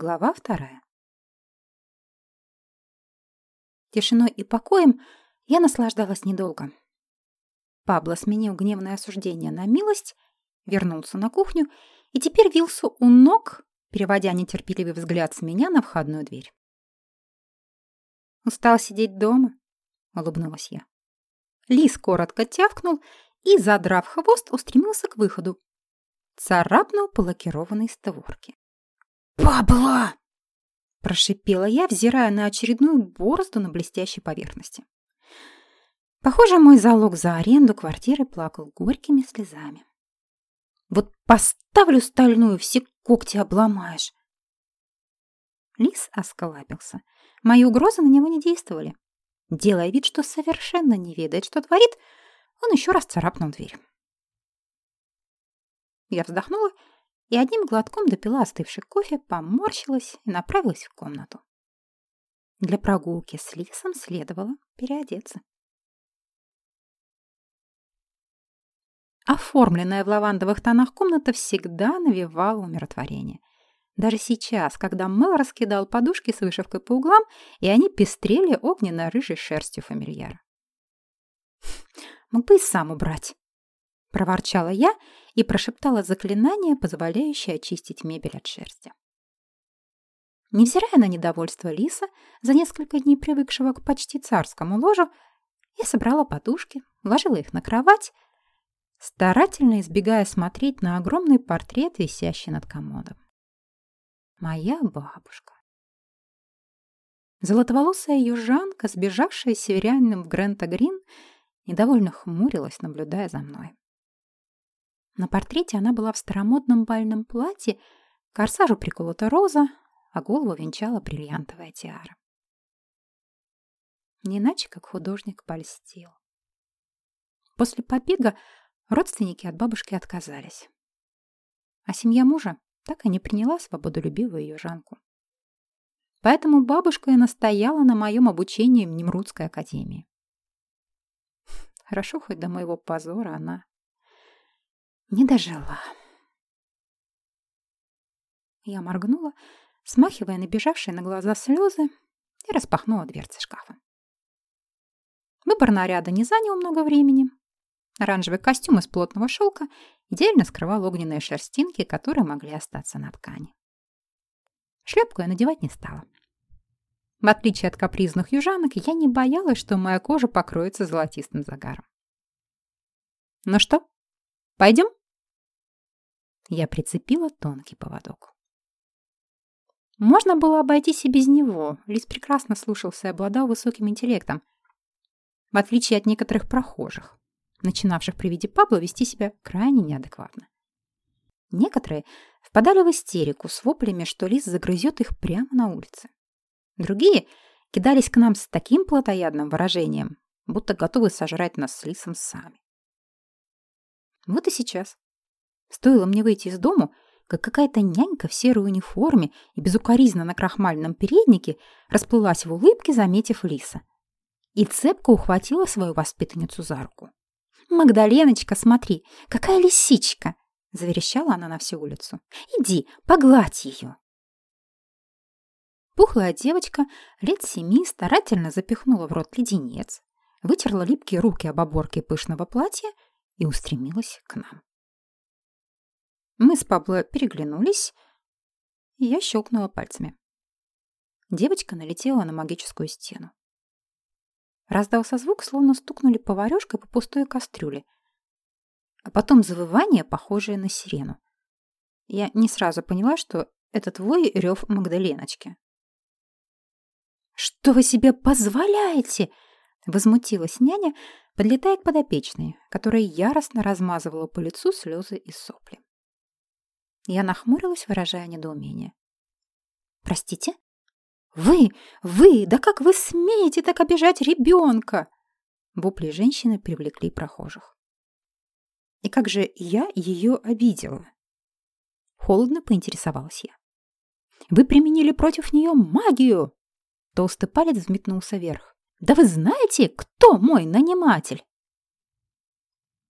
Глава вторая. Тишиной и покоем я наслаждалась недолго. Пабло сменил гневное осуждение на милость, вернулся на кухню и теперь вился у ног, переводя нетерпеливый взгляд с меня на входную дверь. «Устал сидеть дома?» — улыбнулась я. Лис коротко тявкнул и, задрав хвост, устремился к выходу. Царапнул по лакированной створке. «Пабло!» — прошипела я, взирая на очередную борозду на блестящей поверхности. Похоже, мой залог за аренду квартиры плакал горькими слезами. «Вот поставлю стальную, все когти обломаешь!» Лис осколапился. Мои угрозы на него не действовали. Делая вид, что совершенно не ведает, что творит, он еще раз царапнул дверь. Я вздохнула и одним глотком допила остывший кофе, поморщилась и направилась в комнату. Для прогулки с Лисом следовало переодеться. Оформленная в лавандовых тонах комната всегда навевала умиротворение. Даже сейчас, когда Мэл раскидал подушки с вышивкой по углам, и они пестрели огненно-рыжей шерстью фамильяра. «Мог бы и сам убрать», — проворчала я и прошептала заклинание, позволяющее очистить мебель от шерсти. Невзирая на недовольство Лиса, за несколько дней привыкшего к почти царскому ложу, я собрала подушки, ложила их на кровать, старательно избегая смотреть на огромный портрет, висящий над комодом. Моя бабушка. Золотоволосая южанка, сбежавшая северянином в Грента-Грин, недовольно хмурилась, наблюдая за мной. На портрете она была в старомодном бальном платье, корсажу приколота роза, а голову венчала бриллиантовая тиара. Не иначе, как художник польстил. После побега родственники от бабушки отказались. А семья мужа так и не приняла свободолюбивую южанку. Поэтому бабушка и настояла на моем обучении в Немрудской академии. Хорошо, хоть до моего позора она не дожила. Я моргнула, смахивая набежавшие на глаза слезы, и распахнула дверцы шкафа. Выбор наряда не занял много времени. Оранжевый костюм из плотного шелка идеально скрывал огненные шерстинки, которые могли остаться на ткани. Шляпку я надевать не стала. В отличие от капризных южанок, я не боялась, что моя кожа покроется золотистым загаром. «Ну что, пойдем?» Я прицепила тонкий поводок. Можно было обойтись и без него. Лис прекрасно слушался и обладал высоким интеллектом, в отличие от некоторых прохожих, начинавших при виде Пабло вести себя крайне неадекватно. Некоторые впадали в истерику с воплями, что лис загрызет их прямо на улице. Другие кидались к нам с таким плотоядным выражением, будто готовы сожрать нас с лисом сами. Вот и сейчас Стоило мне выйти из дому, как какая-то нянька в серой униформе и безукоризненно на крахмальном переднике расплылась в улыбке, заметив Лиса. И цепко ухватила свою воспитанницу за руку. «Магдаленочка, смотри, какая лисичка!» — заверещала она на всю улицу. «Иди, погладь ее!» Пухлая девочка лет семи старательно запихнула в рот леденец, вытерла липкие руки об оборке пышного платья и устремилась к нам. Мы с Пабло переглянулись, и я щелкнула пальцами. Девочка налетела на магическую стену. Раздался звук, словно стукнули поварёшкой по пустой кастрюле, а потом завывание, похожее на сирену. Я не сразу поняла, что это твой рев Магдаленочки. «Что вы себе позволяете?» — возмутилась няня, подлетая к подопечной, которая яростно размазывала по лицу слезы и сопли. Я нахмурилась, выражая недоумение. «Простите? Вы, вы, да как вы смеете так обижать ребенка?» Вопли женщины привлекли прохожих. «И как же я ее обидела?» Холодно поинтересовалась я. «Вы применили против нее магию!» Толстый палец взметнулся вверх. «Да вы знаете, кто мой наниматель?»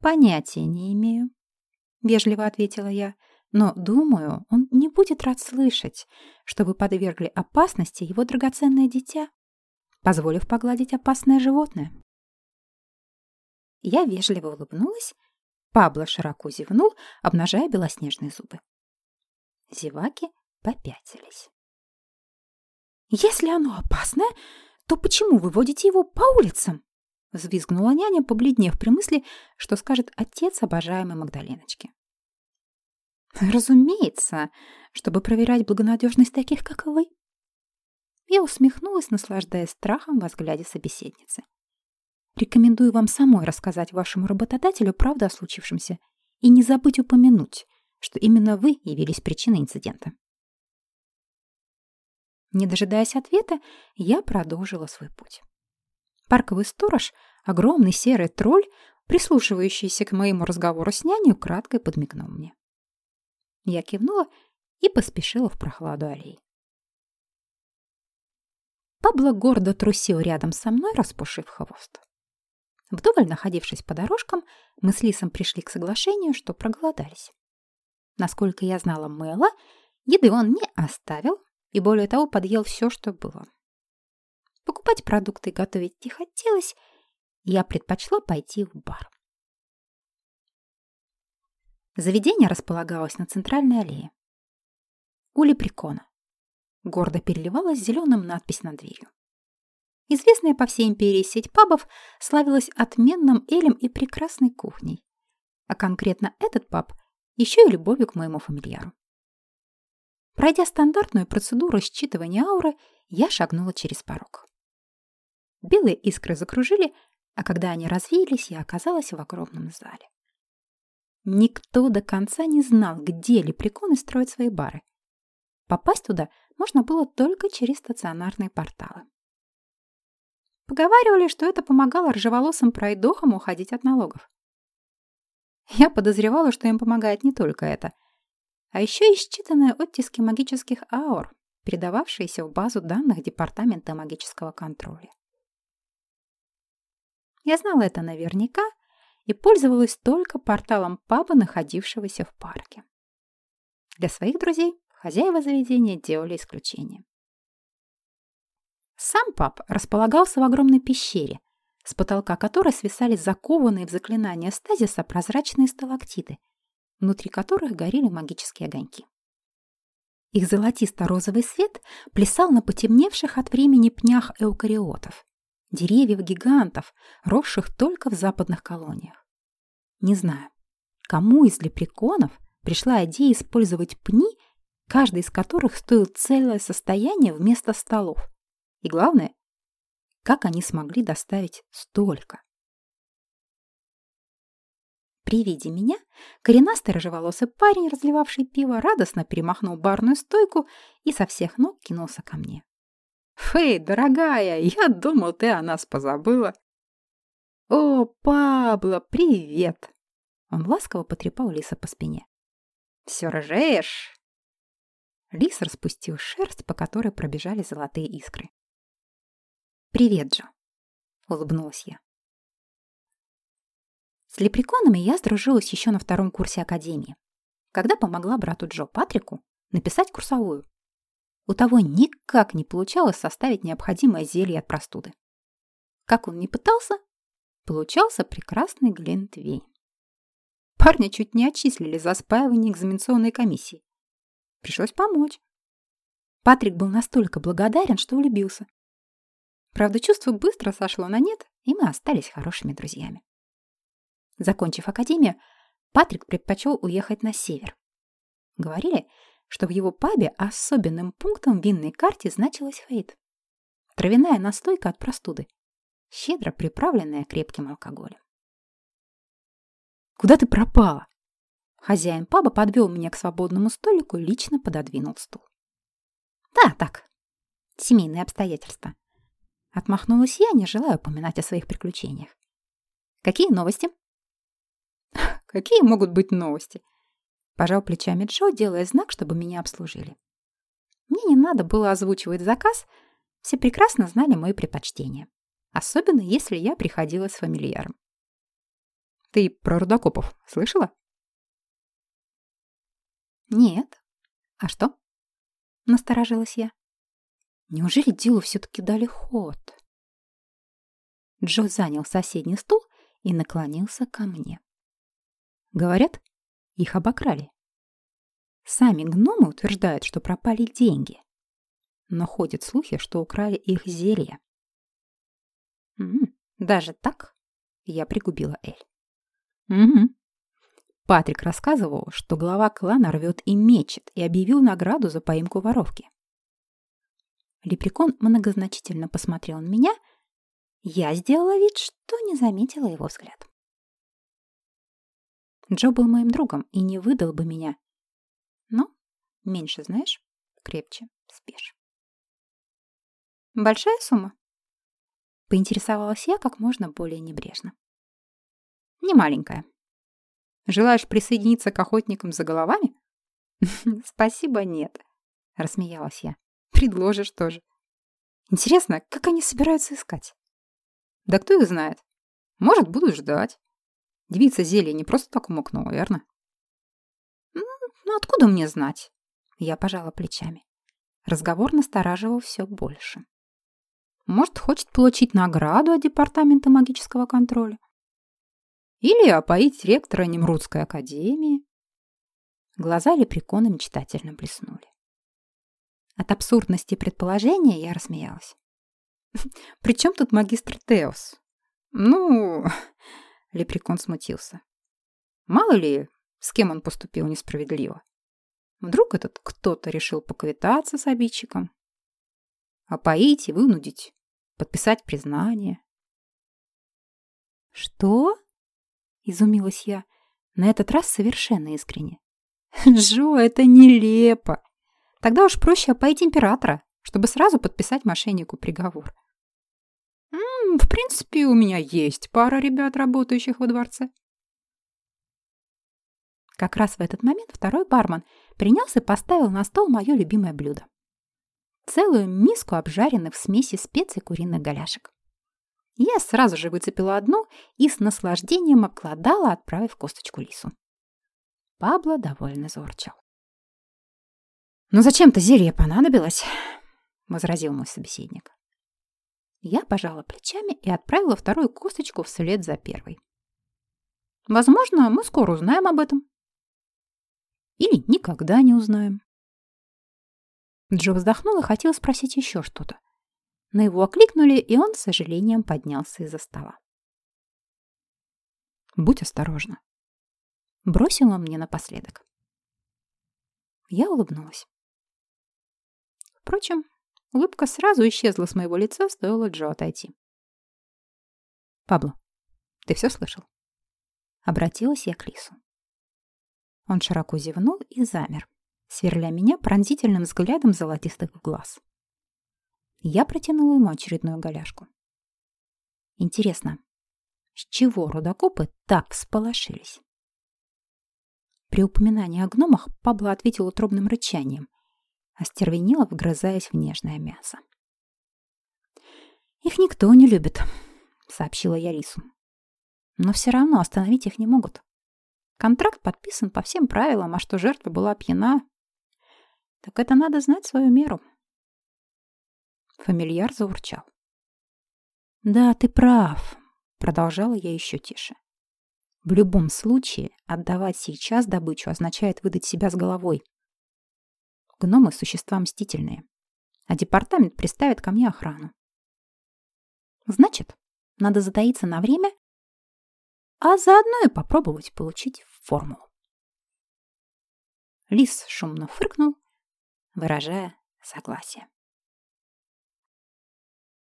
«Понятия не имею», — вежливо ответила я, Но, думаю, он не будет рад слышать, что вы подвергли опасности его драгоценное дитя, позволив погладить опасное животное. Я вежливо улыбнулась, Пабло широко зевнул, обнажая белоснежные зубы. Зеваки попятились. «Если оно опасное, то почему вы водите его по улицам?» Взвизгнула няня, побледнев при мысли, что скажет отец обожаемой Магдаленочки. «Разумеется, чтобы проверять благонадежность таких, как вы». Я усмехнулась, наслаждаясь страхом во взгляде собеседницы. «Рекомендую вам самой рассказать вашему работодателю правду о случившемся и не забыть упомянуть, что именно вы явились причиной инцидента». Не дожидаясь ответа, я продолжила свой путь. Парковый сторож, огромный серый тролль, прислушивающийся к моему разговору с няней, кратко подмигнул мне. Я кивнула и поспешила в прохладу аллей. Пабло гордо трусил рядом со мной, распушив хвост. Вдоволь находившись по дорожкам, мы с Лисом пришли к соглашению, что проголодались. Насколько я знала Мэла, еды он не оставил и, более того, подъел все, что было. Покупать продукты и готовить не хотелось, я предпочла пойти в бар. Заведение располагалось на центральной аллее. У Лепрекона. Гордо переливалась зеленым надпись над дверью. Известная по всей империи сеть пабов славилась отменным элем и прекрасной кухней. А конкретно этот паб еще и любовью к моему фамильяру. Пройдя стандартную процедуру считывания ауры, я шагнула через порог. Белые искры закружили, а когда они развеялись, я оказалась в огромном зале. Никто до конца не знал, где лепреконы строят свои бары. Попасть туда можно было только через стационарные порталы. Поговаривали, что это помогало ржеволосым пройдохам уходить от налогов. Я подозревала, что им помогает не только это, а еще и считанные оттиски магических аур, передававшиеся в базу данных Департамента магического контроля. Я знала это наверняка и пользовалась только порталом паба, находившегося в парке. Для своих друзей хозяева заведения делали исключение. Сам паб располагался в огромной пещере, с потолка которой свисали закованные в заклинания стазиса прозрачные сталактиты, внутри которых горели магические огоньки. Их золотисто-розовый свет плясал на потемневших от времени пнях эукариотов, деревьев-гигантов, росших только в западных колониях. Не знаю, кому из лепреконов пришла идея использовать пни, каждый из которых стоил целое состояние вместо столов. И главное, как они смогли доставить столько. При виде меня коренастый рыжеволосый парень, разливавший пиво, радостно перемахнул барную стойку и со всех ног кинулся ко мне. «Фэй, дорогая, я думал, ты о нас позабыла». «О, Пабло, привет!» Он ласково потрепал Лиса по спине. «Все рыжеешь?» Лис распустил шерсть, по которой пробежали золотые искры. «Привет, Джо!» — улыбнулась я. С лепреконами я сдружилась еще на втором курсе академии, когда помогла брату Джо Патрику написать курсовую. У того никак не получалось составить необходимое зелье от простуды. Как он ни пытался, получался прекрасный глинтвейн. Парня чуть не отчислили за спаивание экзаменационной комиссии. Пришлось помочь. Патрик был настолько благодарен, что улюбился. Правда, чувство быстро сошло на нет, и мы остались хорошими друзьями. Закончив академию, Патрик предпочел уехать на север. Говорили, что в его пабе особенным пунктом в винной карте значилась фейт. Травяная настойка от простуды, щедро приправленная крепким алкоголем. «Куда ты пропала?» Хозяин паба подвел меня к свободному столику и лично пододвинул стул. «Да, так, семейные обстоятельства». Отмахнулась я, не желая упоминать о своих приключениях. «Какие новости?» «Какие могут быть новости?» Пожал плечами Джо, делая знак, чтобы меня обслужили. Мне не надо было озвучивать заказ, все прекрасно знали мои предпочтения. Особенно, если я приходила с фамильяром. «Ты про рудокопов слышала?» Нет. А что? Насторожилась я. Неужели делу все-таки дали ход? Джо занял соседний стул и наклонился ко мне. Говорят, их обокрали. Сами гномы утверждают, что пропали деньги. Но ходят слухи, что украли их зелье. М -м, даже так? Я пригубила Эль. Угу. Патрик рассказывал, что глава клана рвет и мечет, и объявил награду за поимку воровки. Лепрекон многозначительно посмотрел на меня. Я сделала вид, что не заметила его взгляд. Джо был моим другом и не выдал бы меня. Но меньше знаешь, крепче спишь. Большая сумма? Поинтересовалась я как можно более небрежно. Не маленькая. Желаешь присоединиться к охотникам за головами? Спасибо, нет, рассмеялась я. Предложишь тоже. Интересно, как они собираются искать? Да кто их знает? Может, будут ждать. Девица зелье не просто так умокнула, верно? Ну, откуда мне знать? Я пожала плечами. Разговор настораживал все больше. Может, хочет получить награду от Департамента магического контроля? Или опоить ректора Немрудской академии? Глаза лепрекона мечтательно блеснули. От абсурдности предположения я рассмеялась. «При чем тут магистр Теос?» «Ну...» — лепрекон смутился. «Мало ли, с кем он поступил несправедливо. Вдруг этот кто-то решил поквитаться с обидчиком, опоить и вынудить, подписать признание». «Что?» — изумилась я, на этот раз совершенно искренне. «Джо, это нелепо!» Тогда уж проще опоить императора, чтобы сразу подписать мошеннику приговор. Принципе, у меня есть пара ребят, работающих во дворце. Как раз в этот момент второй бармен принес и поставил на стол мое любимое блюдо. Целую миску обжаренных в смеси специй куриных голяшек. Я сразу же выцепила одну и с наслаждением обкладала, отправив косточку лису. Пабло довольно заурчал. «Ну зачем-то зелье понадобилось?» — возразил мой собеседник. Я пожала плечами и отправила вторую косточку вслед за первой. «Возможно, мы скоро узнаем об этом. Или никогда не узнаем». Джо вздохнул и хотел спросить еще что-то. Но его окликнули, и он с сожалением поднялся из-за стола. «Будь осторожна», — бросил он мне напоследок. Я улыбнулась. Впрочем, улыбка сразу исчезла с моего лица, стоило Джо отойти. «Пабло, ты все слышал?» Обратилась я к Лису. Он широко зевнул и замер, сверля меня пронзительным взглядом золотистых глаз. Я протянула ему очередную голяшку. Интересно, с чего рудокопы так всполошились? При упоминании о гномах Пабло ответил утробным рычанием, остервенела, вгрызаясь в нежное мясо. «Их никто не любит», — сообщила я Рису. «Но все равно остановить их не могут. Контракт подписан по всем правилам, а что жертва была пьяна, так это надо знать свою меру». Фамильяр заурчал. «Да, ты прав», — продолжала я еще тише. «В любом случае, отдавать сейчас добычу означает выдать себя с головой. Гномы – существа мстительные. А департамент приставит ко мне охрану. Значит, надо затаиться на время, а заодно и попробовать получить формулу. Лис шумно фыркнул, выражая согласие.